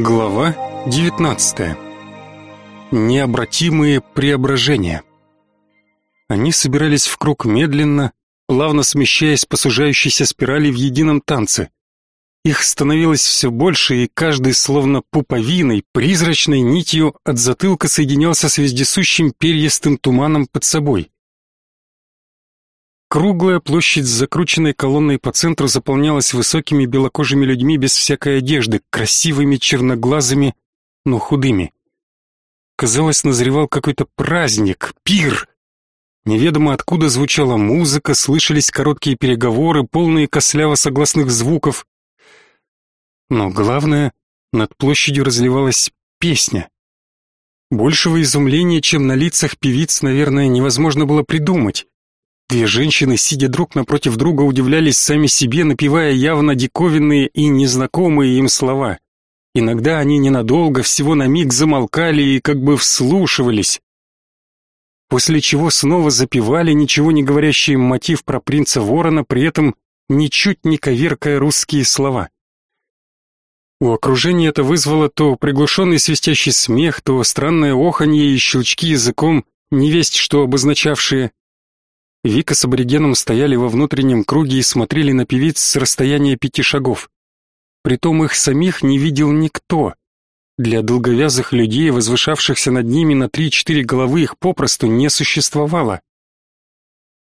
Глава 19. Необратимые преображения. Они собирались в круг медленно, плавно смещаясь по сужающейся спирали в едином танце. Их становилось все больше, и каждый словно пуповиной, призрачной нитью от затылка соединялся с вездесущим перьястым туманом под собой. Круглая площадь с закрученной колонной по центру заполнялась высокими белокожими людьми без всякой одежды, красивыми, черноглазыми, но худыми. Казалось, назревал какой-то праздник, пир. Неведомо откуда звучала музыка, слышались короткие переговоры, полные косляво-согласных звуков. Но главное, над площадью разливалась песня. Большего изумления, чем на лицах певиц, наверное, невозможно было придумать. Две женщины, сидя друг напротив друга, удивлялись сами себе, напевая явно диковинные и незнакомые им слова. Иногда они ненадолго, всего на миг замолкали и как бы вслушивались. После чего снова запевали ничего не говорящий мотив про принца Ворона, при этом ничуть не коверкая русские слова. У окружения это вызвало то приглушенный свистящий смех, то странное оханье и щелчки языком, невесть что обозначавшие, Вика с аборигеном стояли во внутреннем круге и смотрели на певиц с расстояния пяти шагов. Притом их самих не видел никто. Для долговязых людей, возвышавшихся над ними на три-четыре головы, их попросту не существовало.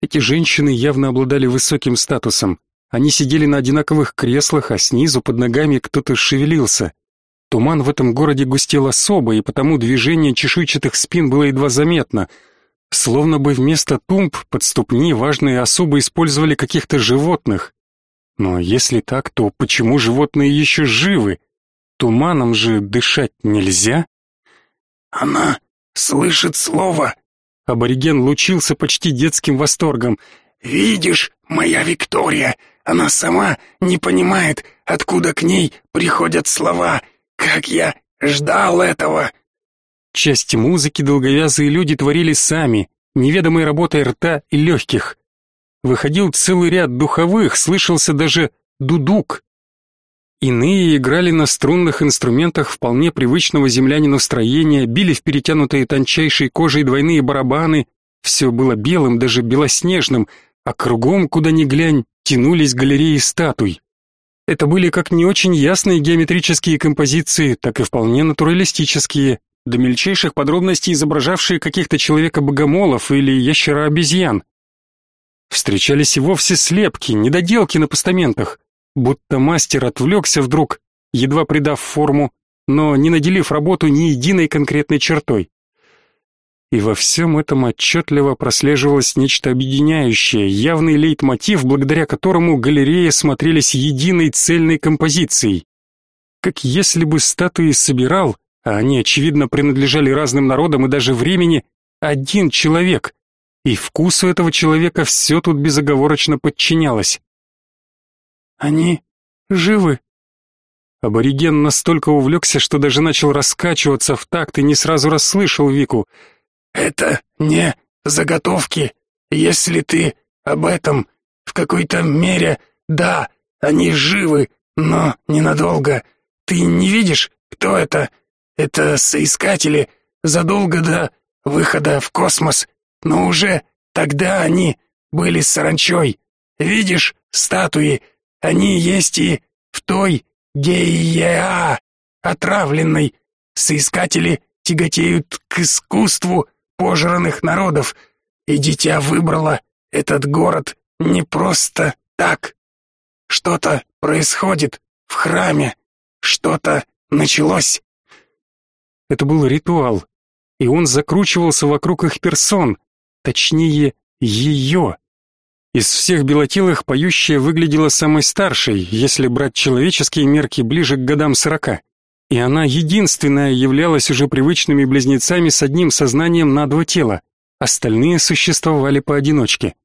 Эти женщины явно обладали высоким статусом. Они сидели на одинаковых креслах, а снизу под ногами кто-то шевелился. Туман в этом городе густел особо, и потому движение чешуйчатых спин было едва заметно — Словно бы вместо тумб под ступни важные особо использовали каких-то животных. Но если так, то почему животные еще живы? Туманом же дышать нельзя? Она слышит слово. Абориген лучился почти детским восторгом. Видишь, моя Виктория, она сама не понимает, откуда к ней приходят слова. Как я ждал этого. Часть музыки долговязые люди творили сами, неведомой работой рта и легких. Выходил целый ряд духовых, слышался даже дудук. Иные играли на струнных инструментах вполне привычного землянину строения, били в перетянутые тончайшей кожей двойные барабаны. Все было белым, даже белоснежным, а кругом, куда ни глянь, тянулись галереи статуй. Это были как не очень ясные геометрические композиции, так и вполне натуралистические, до мельчайших подробностей изображавшие каких-то человека-богомолов или ящера-обезьян. Встречались и вовсе слепки, недоделки на постаментах, будто мастер отвлекся вдруг, едва придав форму, но не наделив работу ни единой конкретной чертой. И во всем этом отчетливо прослеживалось нечто объединяющее, явный лейтмотив, благодаря которому галереи смотрелись единой цельной композицией. Как если бы статуи собирал, а они, очевидно, принадлежали разным народам и даже времени, один человек, и вкусу этого человека все тут безоговорочно подчинялось. «Они живы?» Абориген настолько увлекся, что даже начал раскачиваться в такт и не сразу расслышал Вику. «Это не заготовки. Если ты об этом в какой-то мере, да, они живы, но ненадолго. Ты не видишь, кто это? Это соискатели задолго до выхода в космос, но уже тогда они были саранчой. Видишь статуи? Они есть и в той Гея, отравленной. Соискатели тяготеют к искусству пожранных народов, и дитя выбрало этот город не просто так. Что-то происходит в храме, что-то началось. Это был ритуал, и он закручивался вокруг их персон, точнее, ее. Из всех белотелых поющая выглядела самой старшей, если брать человеческие мерки ближе к годам сорока. И она единственная являлась уже привычными близнецами с одним сознанием на два тела. Остальные существовали поодиночке.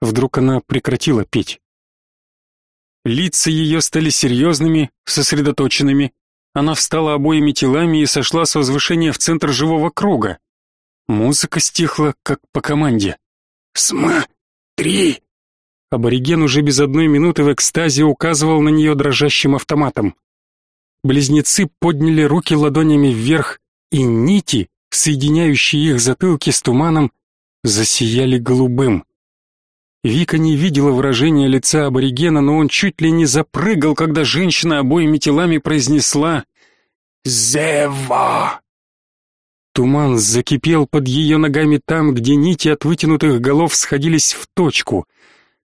Вдруг она прекратила петь. Лица ее стали серьезными, сосредоточенными, она встала обоими телами и сошла с возвышения в центр живого круга. Музыка стихла, как по команде. «Сма-три!» Абориген уже без одной минуты в экстазе указывал на нее дрожащим автоматом. близнецы подняли руки ладонями вверх, и нити, соединяющие их затылки с туманом, засияли голубым. Вика не видела выражения лица аборигена, но он чуть ли не запрыгал, когда женщина обоими телами произнесла «Зева!». Туман закипел под ее ногами там, где нити от вытянутых голов сходились в точку.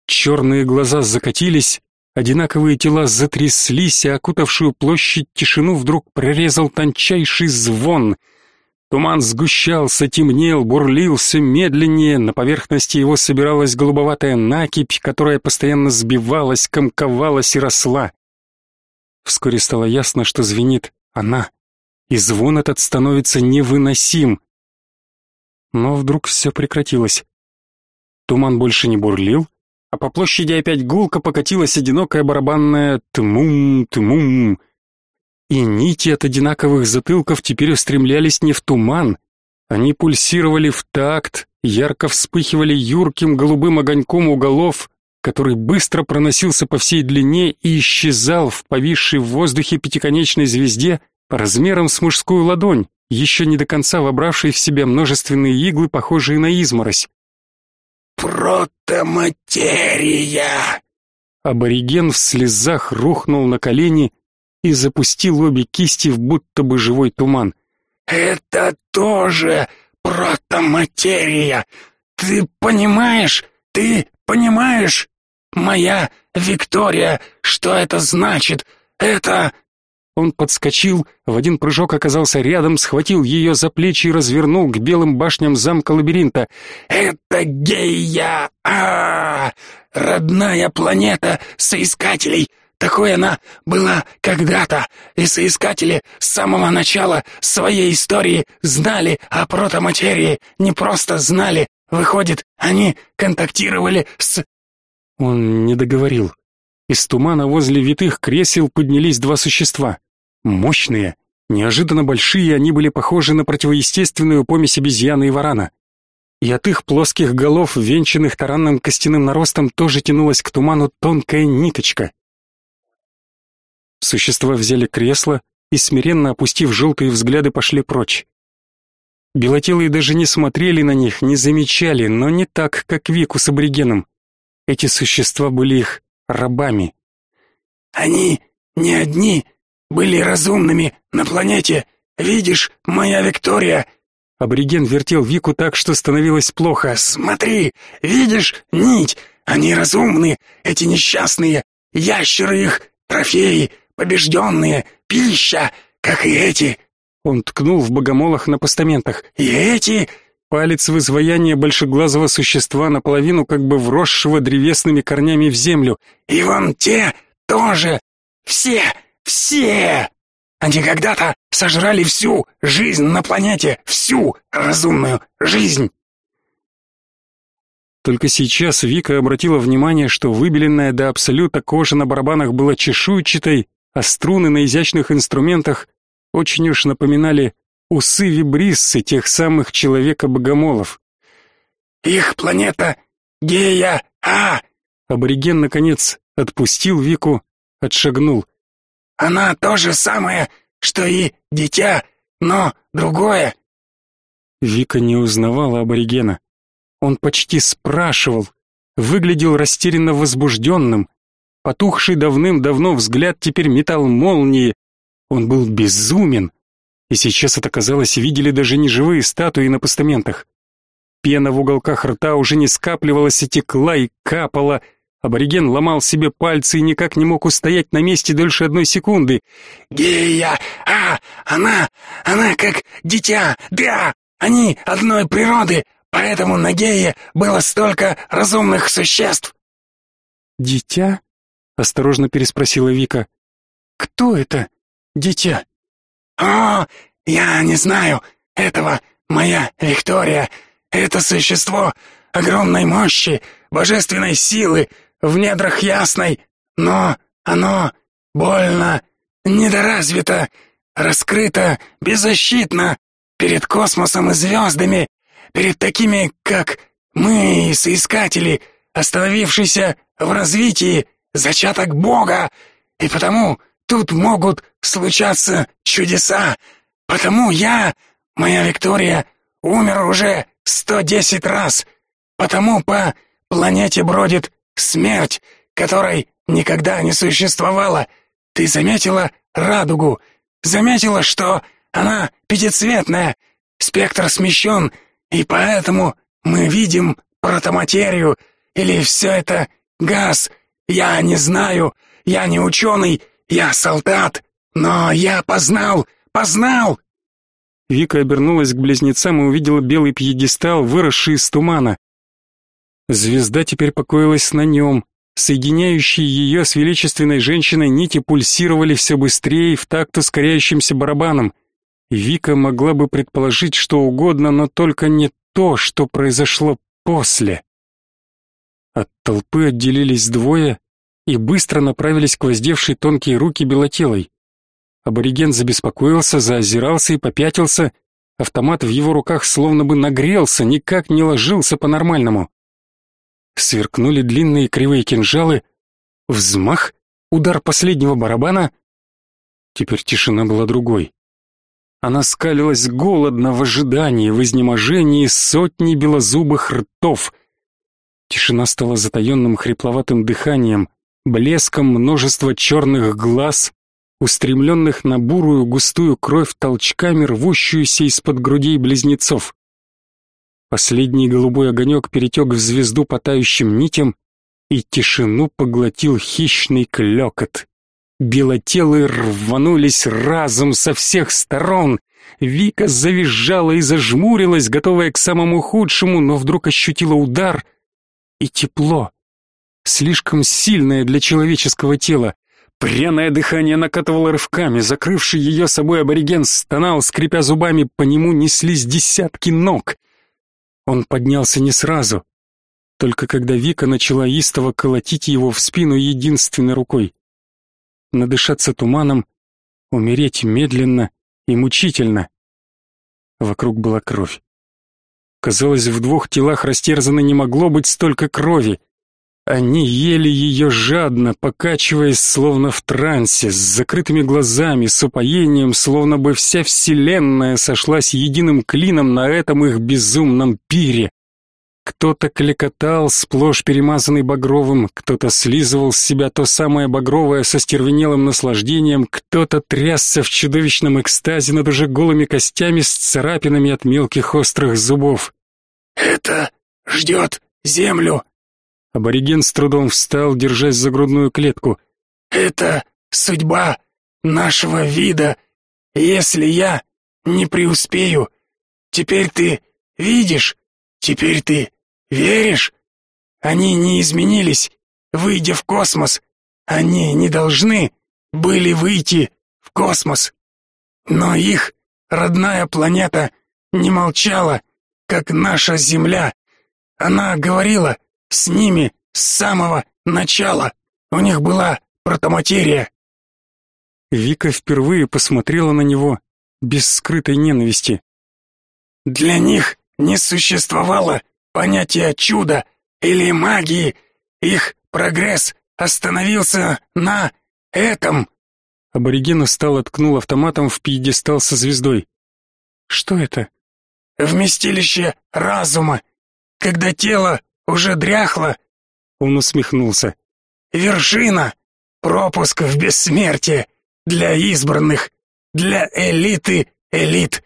Черные глаза закатились, одинаковые тела затряслись, а окутавшую площадь тишину вдруг прорезал тончайший звон — Туман сгущался, темнел, бурлился медленнее, на поверхности его собиралась голубоватая накипь, которая постоянно сбивалась, комковалась и росла. Вскоре стало ясно, что звенит она, и звон этот становится невыносим. Но вдруг все прекратилось. Туман больше не бурлил, а по площади опять гулко покатилась одинокая барабанная «тмум-тмум», и нити от одинаковых затылков теперь устремлялись не в туман, они пульсировали в такт, ярко вспыхивали юрким голубым огоньком у голов, который быстро проносился по всей длине и исчезал в повисшей в воздухе пятиконечной звезде размером с мужскую ладонь, еще не до конца вобравшей в себя множественные иглы, похожие на изморозь. «Протоматерия!» Абориген в слезах рухнул на колени и запустил обе кисти в будто бы живой туман. «Это тоже протоматерия! Ты понимаешь? Ты понимаешь? Моя Виктория, что это значит? Это...» Он подскочил, в один прыжок оказался рядом, схватил ее за плечи и развернул к белым башням замка лабиринта. «Это Гея! А, -а, -а Родная планета соискателей! Такой она была когда-то, и соискатели с самого начала своей истории знали о протоматерии, не просто знали, выходит, они контактировали с... Он не договорил. Из тумана возле витых кресел поднялись два существа. Мощные, неожиданно большие, они были похожи на противоестественную помесь обезьяны и варана. И от их плоских голов, венчанных таранным костяным наростом, тоже тянулась к туману тонкая ниточка. Существа взяли кресло и, смиренно опустив желтые взгляды, пошли прочь. Белотелые даже не смотрели на них, не замечали, но не так, как Вику с аборигеном. Эти существа были их рабами. «Они не одни были разумными на планете. Видишь, моя Виктория...» Абориген вертел Вику так, что становилось плохо. «Смотри, видишь, нить, они разумные, эти несчастные, ящеры их, трофеи, побежденные, пища, как и эти. Он ткнул в богомолах на постаментах. И эти... Палец в изваяние большеглазого существа, наполовину как бы вросшего древесными корнями в землю. И вон те тоже. Все, все. Они когда-то сожрали всю жизнь на планете, всю разумную жизнь. Только сейчас Вика обратила внимание, что выбеленная до абсолюта кожа на барабанах была чешуйчатой, а струны на изящных инструментах очень уж напоминали усы вибриссы тех самых человека-богомолов. «Их планета Гея А!» Абориген, наконец, отпустил Вику, отшагнул. «Она то же самое, что и дитя, но другое!» Вика не узнавала аборигена. Он почти спрашивал, выглядел растерянно возбужденным, Потухший давным-давно взгляд теперь метал молнии. Он был безумен. И сейчас это казалось, видели даже неживые статуи на постаментах. Пена в уголках рта уже не скапливалась и текла и капала. Абориген ломал себе пальцы и никак не мог устоять на месте дольше одной секунды. «Гея! А! Она! Она как дитя! Да! Они одной природы! Поэтому на Гее было столько разумных существ!» «Дитя?» Осторожно переспросила Вика. Кто это? Дитя? О, я не знаю этого, моя Виктория. Это существо огромной мощи, божественной силы, в недрах ясной, но оно больно, недоразвито, раскрыто, беззащитно перед космосом и звездами, перед такими, как мы, соискатели, остановившиеся в развитии, зачаток Бога, и потому тут могут случаться чудеса, потому я, моя Виктория, умер уже сто десять раз, потому по планете бродит смерть, которой никогда не существовало. Ты заметила радугу? Заметила, что она пятицветная, спектр смещен, и поэтому мы видим протоматерию, или все это газ? Я не знаю, я не ученый, я солдат, но я познал, познал!» Вика обернулась к близнецам и увидела белый пьедестал, выросший из тумана. Звезда теперь покоилась на нем. Соединяющие ее с величественной женщиной нити пульсировали все быстрее в такт ускоряющимся барабаном. Вика могла бы предположить что угодно, но только не то, что произошло после. От толпы отделились двое и быстро направились к воздевшей тонкие руки белотелой. Абориген забеспокоился, заозирался и попятился. Автомат в его руках словно бы нагрелся, никак не ложился по-нормальному. Сверкнули длинные кривые кинжалы. Взмах, удар последнего барабана. Теперь тишина была другой. Она скалилась голодно в ожидании, в изнеможении сотни белозубых ртов. Тишина стала затаенным хрипловатым дыханием, блеском множества черных глаз, устремленных на бурую густую кровь толчками, рвущуюся из-под грудей близнецов. Последний голубой огонек перетек в звезду по тающим нитям, и тишину поглотил хищный клекот. Белотелые рванулись разом со всех сторон. Вика завизжала и зажмурилась, готовая к самому худшему, но вдруг ощутила удар и тепло. Слишком сильное для человеческого тела. Пряное дыхание накатывало рывками, закрывший ее собой абориген стонал, скрипя зубами, по нему неслись десятки ног. Он поднялся не сразу, только когда Вика начала истово колотить его в спину единственной рукой. Надышаться туманом, умереть медленно и мучительно. Вокруг была кровь. Казалось, в двух телах растерзано не могло быть столько крови. Они ели ее жадно, покачиваясь словно в трансе, с закрытыми глазами, с упоением, словно бы вся вселенная сошлась единым клином на этом их безумном пире. Кто-то клекотал, сплошь перемазанный багровым, кто-то слизывал с себя то самое багровое со стервенелым наслаждением, кто-то трясся в чудовищном экстазе над уже голыми костями с царапинами от мелких острых зубов. «Это ждет землю», Абориген с трудом встал, держась за грудную клетку. «Это судьба нашего вида. Если я не преуспею, теперь ты видишь, теперь ты веришь? Они не изменились, выйдя в космос. Они не должны были выйти в космос. Но их родная планета не молчала, как наша Земля. Она говорила, с ними с самого начала. У них была протоматерия. Вика впервые посмотрела на него без скрытой ненависти. Для них не существовало понятия чуда или магии. Их прогресс остановился на этом. Абориген устал откнул автоматом в пьедестал со звездой. Что это? Вместилище разума. Когда тело уже дряхло. Он усмехнулся. Вершина, пропуск в бессмертие для избранных, для элиты элит.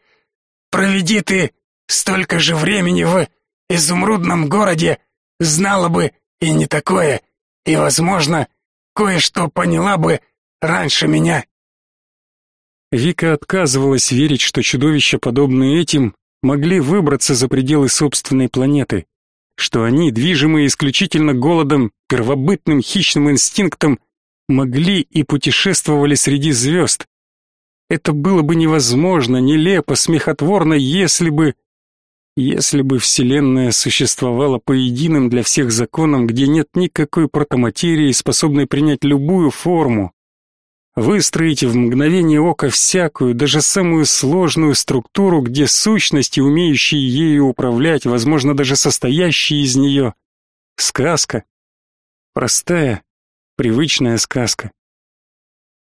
Проведи ты столько же времени в изумрудном городе, знала бы и не такое, и, возможно, кое-что поняла бы раньше меня. Вика отказывалась верить, что чудовища, подобные этим, могли выбраться за пределы собственной планеты что они, движимые исключительно голодом, первобытным хищным инстинктом, могли и путешествовали среди звезд. Это было бы невозможно, нелепо, смехотворно, если бы... Если бы Вселенная существовала по единым для всех законам, где нет никакой протоматерии, способной принять любую форму, Выстроить в мгновение ока всякую, даже самую сложную структуру, где сущности, умеющие ею управлять, возможно, даже состоящие из нее. Сказка. Простая, привычная сказка.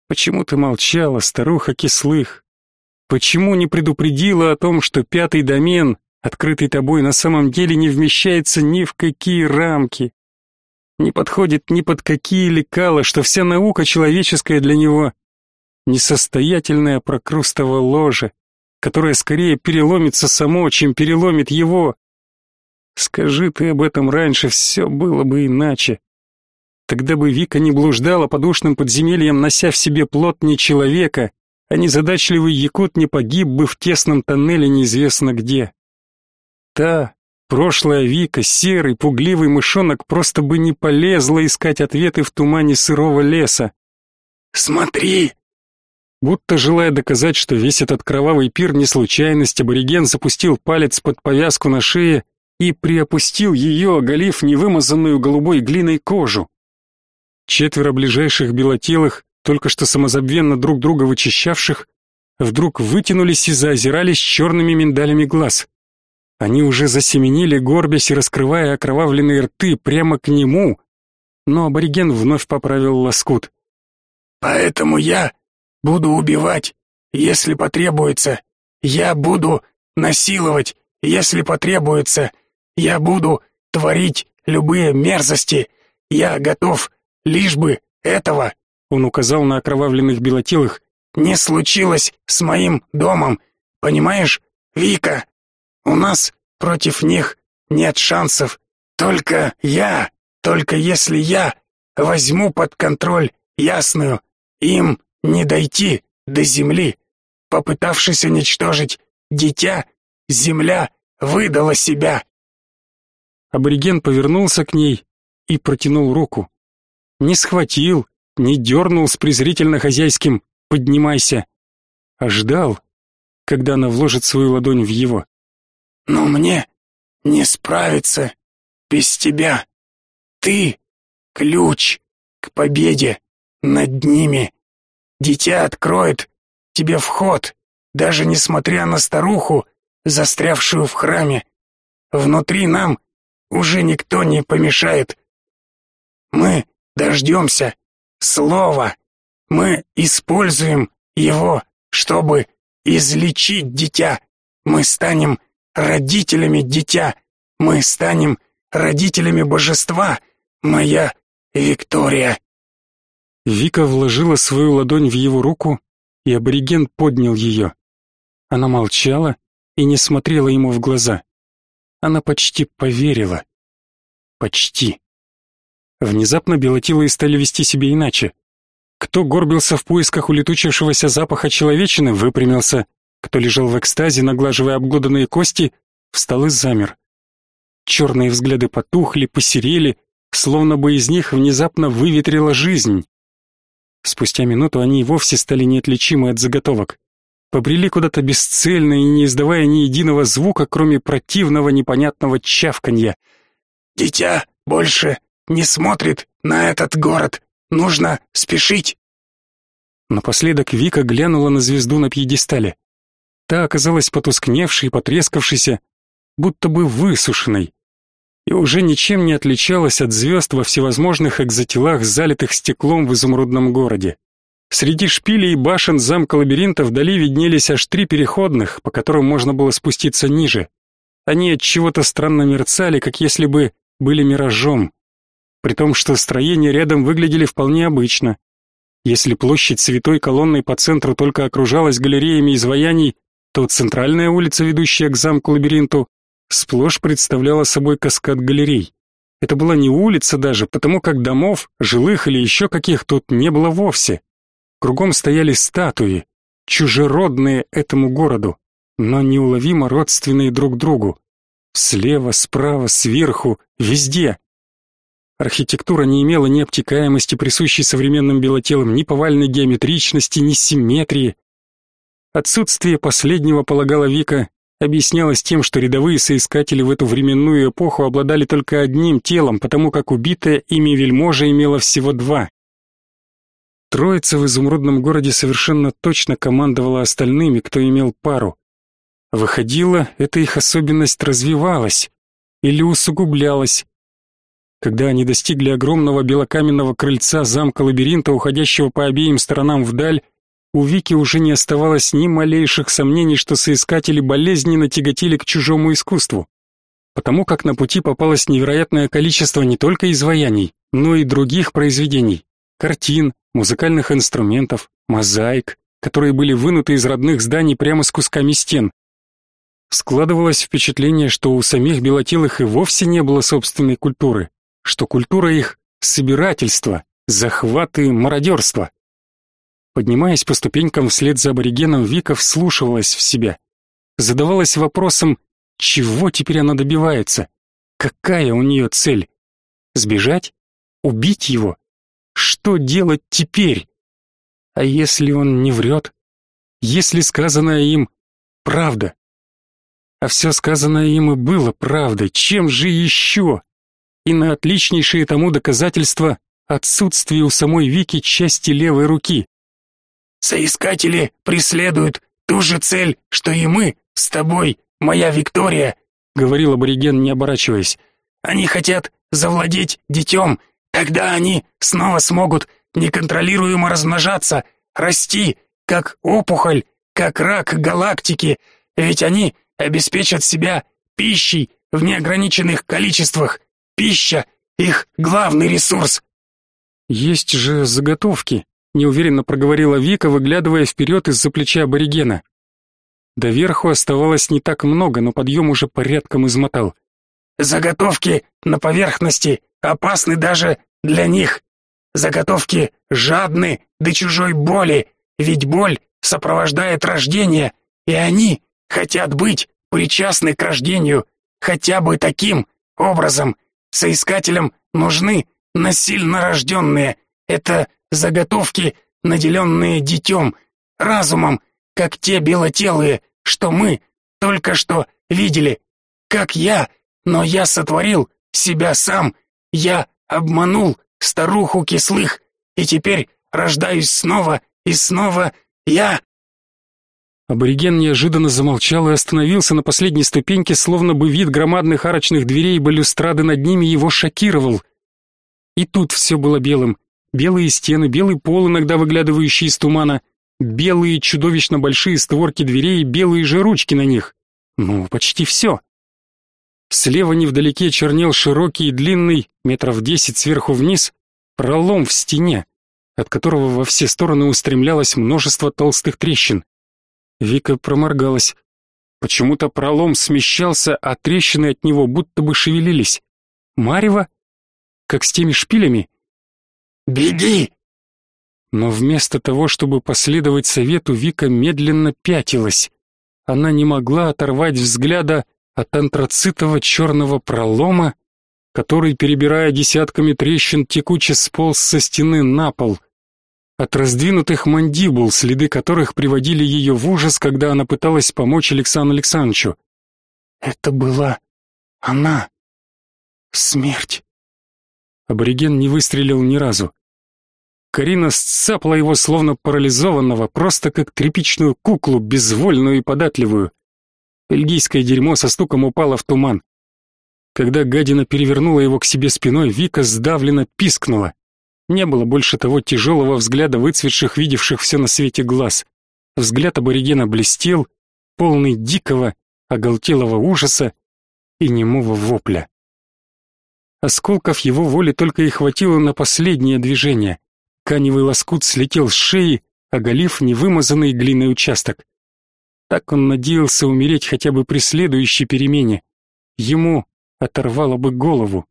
Почему ты молчала, старуха кислых? Почему не предупредила о том, что пятый домен, открытый тобой, на самом деле не вмещается ни в какие рамки? Не подходит ни под какие лекала, что вся наука человеческая для него несостоятельное прокрустово ложе, которое скорее переломится само, чем переломит его. Скажи ты об этом раньше, все было бы иначе. Тогда бы Вика не блуждала по душным подземельям, нося в себе плод не человека, а незадачливый якут не погиб бы в тесном тоннеле неизвестно где. Та, прошлая Вика, серый, пугливый мышонок просто бы не полезла искать ответы в тумане сырого леса. «Смотри!» Будто желая доказать, что весь этот кровавый пир не случайность, абориген запустил палец под повязку на шее и приопустил ее, оголив невымазанную голубой глиной кожу. Четверо ближайших белотелых, только что самозабвенно друг друга вычищавших, вдруг вытянулись и заозирались черными миндалями глаз. Они уже засеменили, горбясь и раскрывая окровавленные рты прямо к нему, но абориген вновь поправил лоскут. «Поэтому я буду убивать, если потребуется. Я буду насиловать, если потребуется. Я буду творить любые мерзости. Я готов Лишь бы этого, он указал на окровавленных белотелых, не случилось с моим домом. Понимаешь, Вика? У нас против них нет шансов. Только я, только если я возьму под контроль Ясную, им не дойти до земли. Попытавшись уничтожить дитя, земля выдала себя. Абориген повернулся к ней и протянул руку. Не схватил, не дернул с презрительно хозяйским «поднимайся», а ждал, когда она вложит свою ладонь в его. «Но мне не справиться без тебя. Ты — ключ к победе над ними. Дитя откроет тебе вход, даже несмотря на старуху, застрявшую в храме. Внутри нам уже никто не помешает. Мы дождемся слова. Мы используем его, чтобы излечить дитя. Мы станем родителями дитя. Мы станем родителями божества. Моя Виктория. Вика вложила свою ладонь в его руку, и абориген поднял ее. Она молчала и не смотрела ему в глаза. Она почти поверила. Почти. Внезапно белотилые стали вести себя иначе. Кто горбился в поисках улетучившегося запаха человечины, выпрямился. Кто лежал в экстазе, наглаживая обглоданные кости, встал и замер. Черные взгляды потухли, посерели, словно бы из них внезапно выветрила жизнь. Спустя минуту они и вовсе стали неотличимы от заготовок. Побрели куда-то бесцельно и не издавая ни единого звука, кроме противного непонятного чавканья. «Дитя больше не смотрит на этот город. Нужно спешить. Напоследок Вика глянула на звезду на пьедестале. Та оказалась потускневшей, потрескавшейся, будто бы высушенной, и уже ничем не отличалась от звезд во всевозможных экзотелах, залитых стеклом в изумрудном городе. Среди шпилей и башен замка лабиринта вдали виднелись аж три переходных, по которым можно было спуститься ниже. Они от чего-то странно мерцали, как если бы были миражом при том, что строения рядом выглядели вполне обычно. Если площадь святой колонной по центру только окружалась галереями изваяний, то центральная улица, ведущая к замку-лабиринту, сплошь представляла собой каскад галерей. Это была не улица даже, потому как домов, жилых или еще каких тут не было вовсе. Кругом стояли статуи, чужеродные этому городу, но неуловимо родственные друг другу. Слева, справа, сверху, везде. Архитектура не имела ни обтекаемости, присущей современным белотелам, ни повальной геометричности, ни симметрии. Отсутствие последнего, полагала Вика, объяснялось тем, что рядовые соискатели в эту временную эпоху обладали только одним телом, потому как убитая ими вельможа имела всего два. Троица в изумрудном городе совершенно точно командовала остальными, кто имел пару. Выходило, эта их особенность развивалась или усугублялась, Когда они достигли огромного белокаменного крыльца замка-лабиринта, уходящего по обеим сторонам вдаль, у Вики уже не оставалось ни малейших сомнений, что соискатели болезненно тяготели к чужому искусству. Потому как на пути попалось невероятное количество не только изваяний, но и других произведений, картин, музыкальных инструментов, мозаик, которые были вынуты из родных зданий прямо с кусками стен. Складывалось впечатление, что у самих белотелых и вовсе не было собственной культуры, что культура их — собирательство, захват и мародерство. Поднимаясь по ступенькам вслед за аборигеном, Вика вслушивалась в себя. Задавалась вопросом, чего теперь она добивается? Какая у нее цель? Сбежать? Убить его? Что делать теперь? А если он не врет? Если сказанное им правда? А все сказанное им и было правдой, чем же еще? И на отличнейшее тому доказательство отсутствие у самой Вики части левой руки. «Соискатели преследуют ту же цель, что и мы с тобой, моя Виктория», — говорил абориген, не оборачиваясь. «Они хотят завладеть детем, тогда они снова смогут неконтролируемо размножаться, расти, как опухоль, как рак галактики, ведь они обеспечат себя пищей в неограниченных количествах. Пища — их главный ресурс. Есть же заготовки, неуверенно проговорила Вика, выглядывая вперед из-за плеча аборигена. До верху оставалось не так много, но подъем уже порядком измотал. Заготовки на поверхности опасны даже для них. Заготовки жадны до чужой боли, ведь боль сопровождает рождение, и они хотят быть причастны к рождению хотя бы таким образом. Соискателям нужны насильно рожденные. Это заготовки, наделенные детем, разумом, как те белотелые, что мы только что видели. Как я, но я сотворил себя сам. Я обманул старуху кислых, и теперь рождаюсь снова и снова я Абориген неожиданно замолчал и остановился на последней ступеньке, словно бы вид громадных арочных дверей и балюстрады над ними его шокировал. И тут все было белым. Белые стены, белый пол, иногда выглядывающий из тумана, белые чудовищно большие створки дверей белые же ручки на них. Ну, почти все. Слева невдалеке чернел широкий и длинный, метров десять сверху вниз, пролом в стене, от которого во все стороны устремлялось множество толстых трещин. Вика проморгалась. Почему-то пролом смещался, а трещины от него будто бы шевелились. Марево? Как с теми шпилями? «Беги!» Но вместо того, чтобы последовать совету, Вика медленно пятилась. Она не могла оторвать взгляда от антрацитового черного пролома, который, перебирая десятками трещин, текуче сполз со стены на пол — от раздвинутых мандибул, следы которых приводили ее в ужас, когда она пыталась помочь Александру Александровичу. Это была она. Смерть. Абориген не выстрелил ни разу. Карина сцапала его словно парализованного, просто как тряпичную куклу, безвольную и податливую. Бельгийское дерьмо со стуком упало в туман. Когда гадина перевернула его к себе спиной, Вика сдавленно пискнула. Не было больше того тяжелого взгляда выцветших, видевших все на свете глаз. Взгляд аборигена блестел, полный дикого, оголтелого ужаса и немого вопля. Осколков его воли только и хватило на последнее движение. Каневый лоскут слетел с шеи, оголив невымазанный глиной участок. Так он надеялся умереть хотя бы при следующей перемене. Ему оторвало бы голову.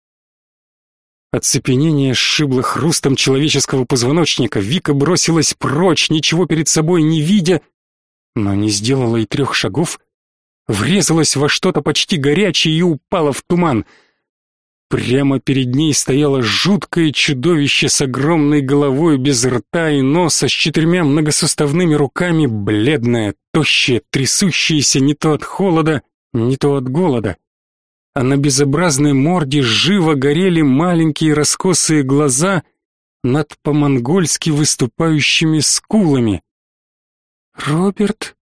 Оцепенение сшибло хрустом человеческого позвоночника. Вика бросилась прочь, ничего перед собой не видя, но не сделала и трех шагов, врезалась во что-то почти горячее и упала в туман. Прямо перед ней стояло жуткое чудовище с огромной головой, без рта и носа, с четырьмя многосуставными руками, бледное, тощее, трясущееся не то от холода, не то от голода а на безобразной морде живо горели маленькие раскосые глаза над по-монгольски выступающими скулами. «Роберт?»